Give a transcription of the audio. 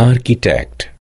architect.